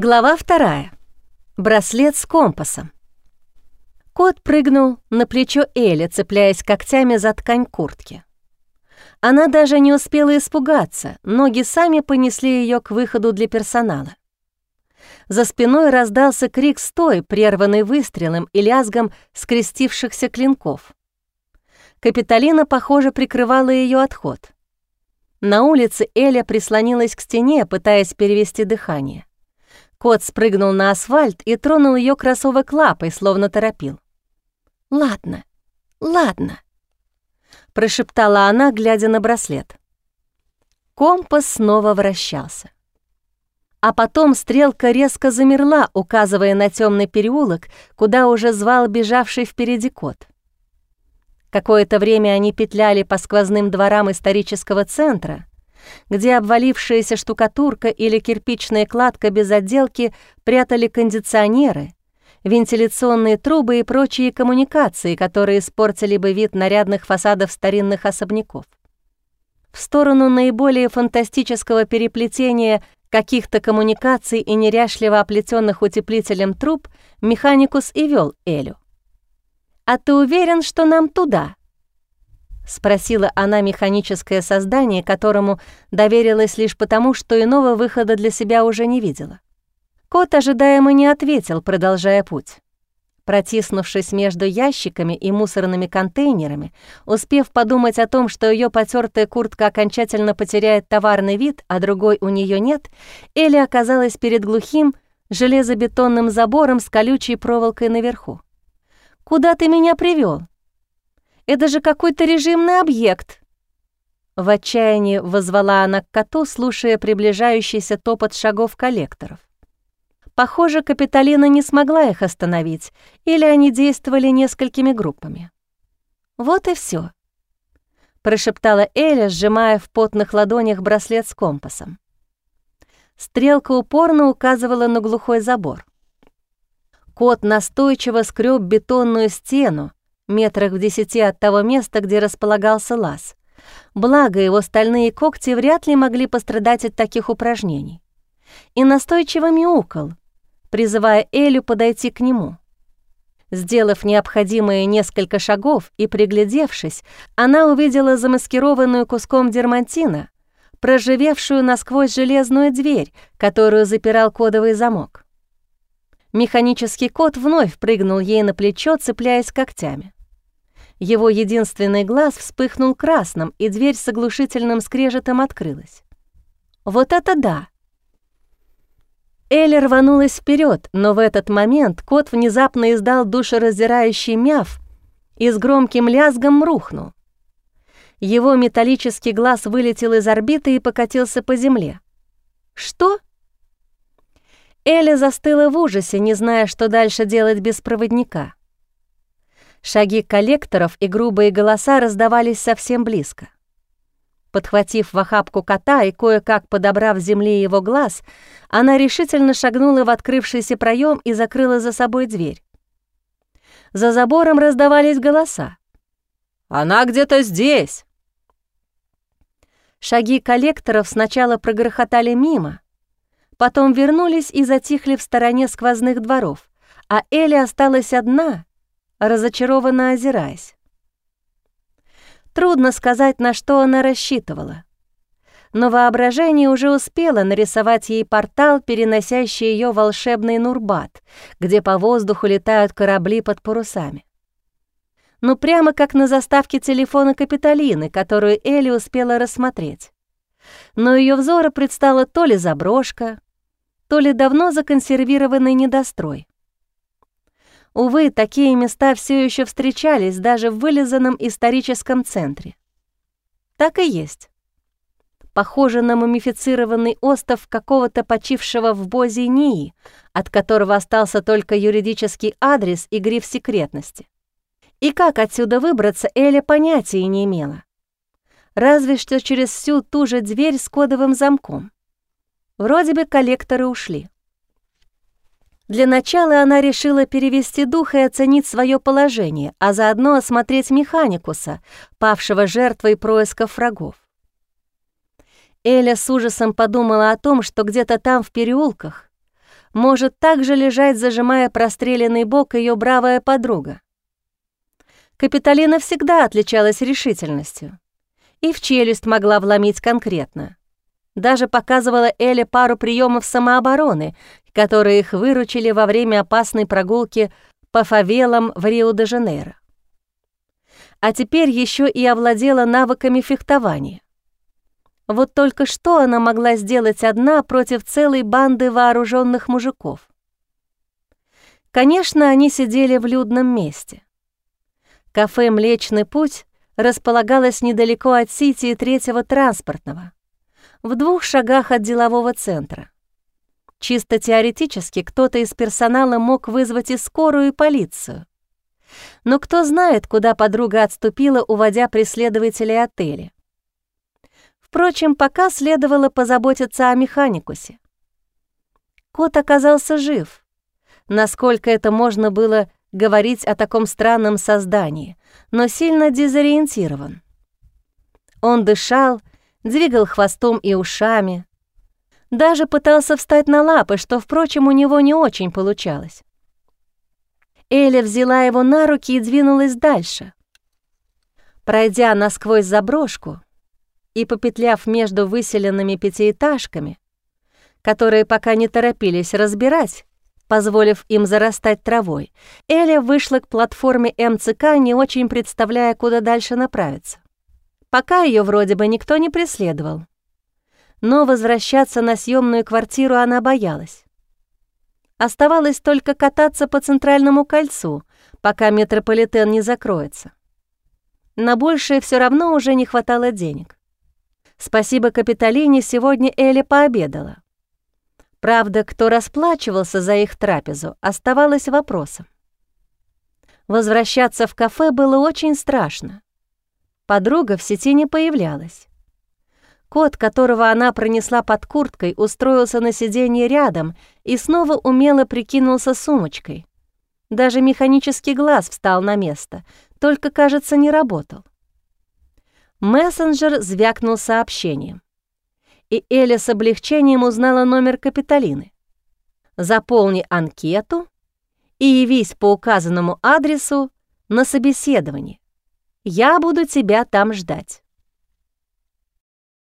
Глава вторая. Браслет с компасом. Кот прыгнул на плечо Эли, цепляясь когтями за ткань куртки. Она даже не успела испугаться, ноги сами понесли ее к выходу для персонала. За спиной раздался крик «Стой!», прерванный выстрелом и лязгом скрестившихся клинков. Капитолина, похоже, прикрывала ее отход. На улице Эля прислонилась к стене, пытаясь перевести дыхание. Кот спрыгнул на асфальт и тронул ее кроссовок лапой, словно торопил. «Ладно, ладно», — прошептала она, глядя на браслет. Компас снова вращался. А потом стрелка резко замерла, указывая на темный переулок, куда уже звал бежавший впереди кот. Какое-то время они петляли по сквозным дворам исторического центра, где обвалившаяся штукатурка или кирпичная кладка без отделки прятали кондиционеры, вентиляционные трубы и прочие коммуникации, которые испортили бы вид нарядных фасадов старинных особняков. В сторону наиболее фантастического переплетения каких-то коммуникаций и неряшливо оплетенных утеплителем труб механикус и вел Элю. «А ты уверен, что нам туда?» — спросила она механическое создание, которому доверилась лишь потому, что иного выхода для себя уже не видела. Кот ожидаемо не ответил, продолжая путь. Протиснувшись между ящиками и мусорными контейнерами, успев подумать о том, что ее потертая куртка окончательно потеряет товарный вид, а другой у нее нет, Элли оказалась перед глухим железобетонным забором с колючей проволокой наверху. «Куда ты меня привел? Это же какой-то режимный объект!» В отчаянии возвала она к коту, слушая приближающийся топот шагов коллекторов. Похоже, Капитолина не смогла их остановить, или они действовали несколькими группами. «Вот и все, прошептала Эля, сжимая в потных ладонях браслет с компасом. Стрелка упорно указывала на глухой забор. Кот настойчиво скреб бетонную стену, метрах в десяти от того места, где располагался лаз. Благо, его стальные когти вряд ли могли пострадать от таких упражнений. И настойчиво мяукал, призывая Элю подойти к нему. Сделав необходимые несколько шагов и приглядевшись, она увидела замаскированную куском дермантина, проживевшую насквозь железную дверь, которую запирал кодовый замок. Механический кот вновь прыгнул ей на плечо, цепляясь когтями. Его единственный глаз вспыхнул красным, и дверь с оглушительным скрежетом открылась. «Вот это да!» Элли рванулась вперед, но в этот момент кот внезапно издал душераздирающий мяв и с громким лязгом рухнул. Его металлический глаз вылетел из орбиты и покатился по земле. «Что?» Элли застыла в ужасе, не зная, что дальше делать без проводника. Шаги коллекторов и грубые голоса раздавались совсем близко. Подхватив в охапку кота и кое-как подобрав с земли его глаз, она решительно шагнула в открывшийся проем и закрыла за собой дверь. За забором раздавались голоса. «Она где-то здесь!» Шаги коллекторов сначала прогрохотали мимо, потом вернулись и затихли в стороне сквозных дворов, а Элли осталась одна, разочарованно озираясь. Трудно сказать, на что она рассчитывала. Но воображение уже успело нарисовать ей портал, переносящий ее волшебный Нурбат, где по воздуху летают корабли под парусами. Ну, прямо как на заставке телефона Капитолины, которую Элли успела рассмотреть. Но ее взору предстала то ли заброшка, то ли давно законсервированный недострой. Увы, такие места все еще встречались даже в вылизанном историческом центре. Так и есть. Похоже на мумифицированный остов какого-то почившего в Бозе НИИ, от которого остался только юридический адрес и гриф секретности. И как отсюда выбраться, Эля понятия не имела. Разве что через всю ту же дверь с кодовым замком. Вроде бы коллекторы ушли. Для начала она решила перевести дух и оценить свое положение, а заодно осмотреть механикуса, павшего жертвой происков врагов. Эля с ужасом подумала о том, что где-то там в переулках может также лежать, зажимая простреленный бок ее бравая подруга. Капитолина всегда отличалась решительностью и в челюсть могла вломить конкретно. Даже показывала Эле пару приемов самообороны, которые их выручили во время опасной прогулки по фавелам в Рио-де-Жанейро. А теперь еще и овладела навыками фехтования. Вот только что она могла сделать одна против целой банды вооруженных мужиков. Конечно, они сидели в людном месте. Кафе «Млечный путь» располагалось недалеко от Сити и Третьего транспортного, в двух шагах от делового центра. Чисто теоретически кто-то из персонала мог вызвать и скорую, и полицию. Но кто знает, куда подруга отступила, уводя преследователей отеля. Впрочем, пока следовало позаботиться о механикусе. Кот оказался жив. Насколько это можно было говорить о таком странном создании, но сильно дезориентирован. Он дышал, двигал хвостом и ушами, даже пытался встать на лапы, что, впрочем, у него не очень получалось. Эля взяла его на руки и двинулась дальше. Пройдя насквозь заброшку, и, попетляв между выселенными пятиэтажками, которые пока не торопились разбирать, позволив им зарастать травой, Эля вышла к платформе МЦК, не очень представляя, куда дальше направиться. Пока ее вроде бы никто не преследовал. Но возвращаться на съемную квартиру она боялась. Оставалось только кататься по центральному кольцу, пока метрополитен не закроется. На большее все равно уже не хватало денег. Спасибо Капитолине, сегодня Элли пообедала. Правда, кто расплачивался за их трапезу, оставалось вопросом. Возвращаться в кафе было очень страшно. Подруга в сети не появлялась. Кот, которого она пронесла под курткой, устроился на сиденье рядом и снова умело прикинулся сумочкой. Даже механический глаз встал на место, только, кажется, не работал. Мессенджер звякнул сообщением. И Эля с облегчением узнала номер Капитолины. «Заполни анкету и явись по указанному адресу на собеседование. Я буду тебя там ждать».